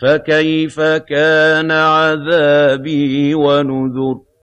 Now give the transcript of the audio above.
فَكَيْفَ كَانَ عَذَابِي وَنُذُرِ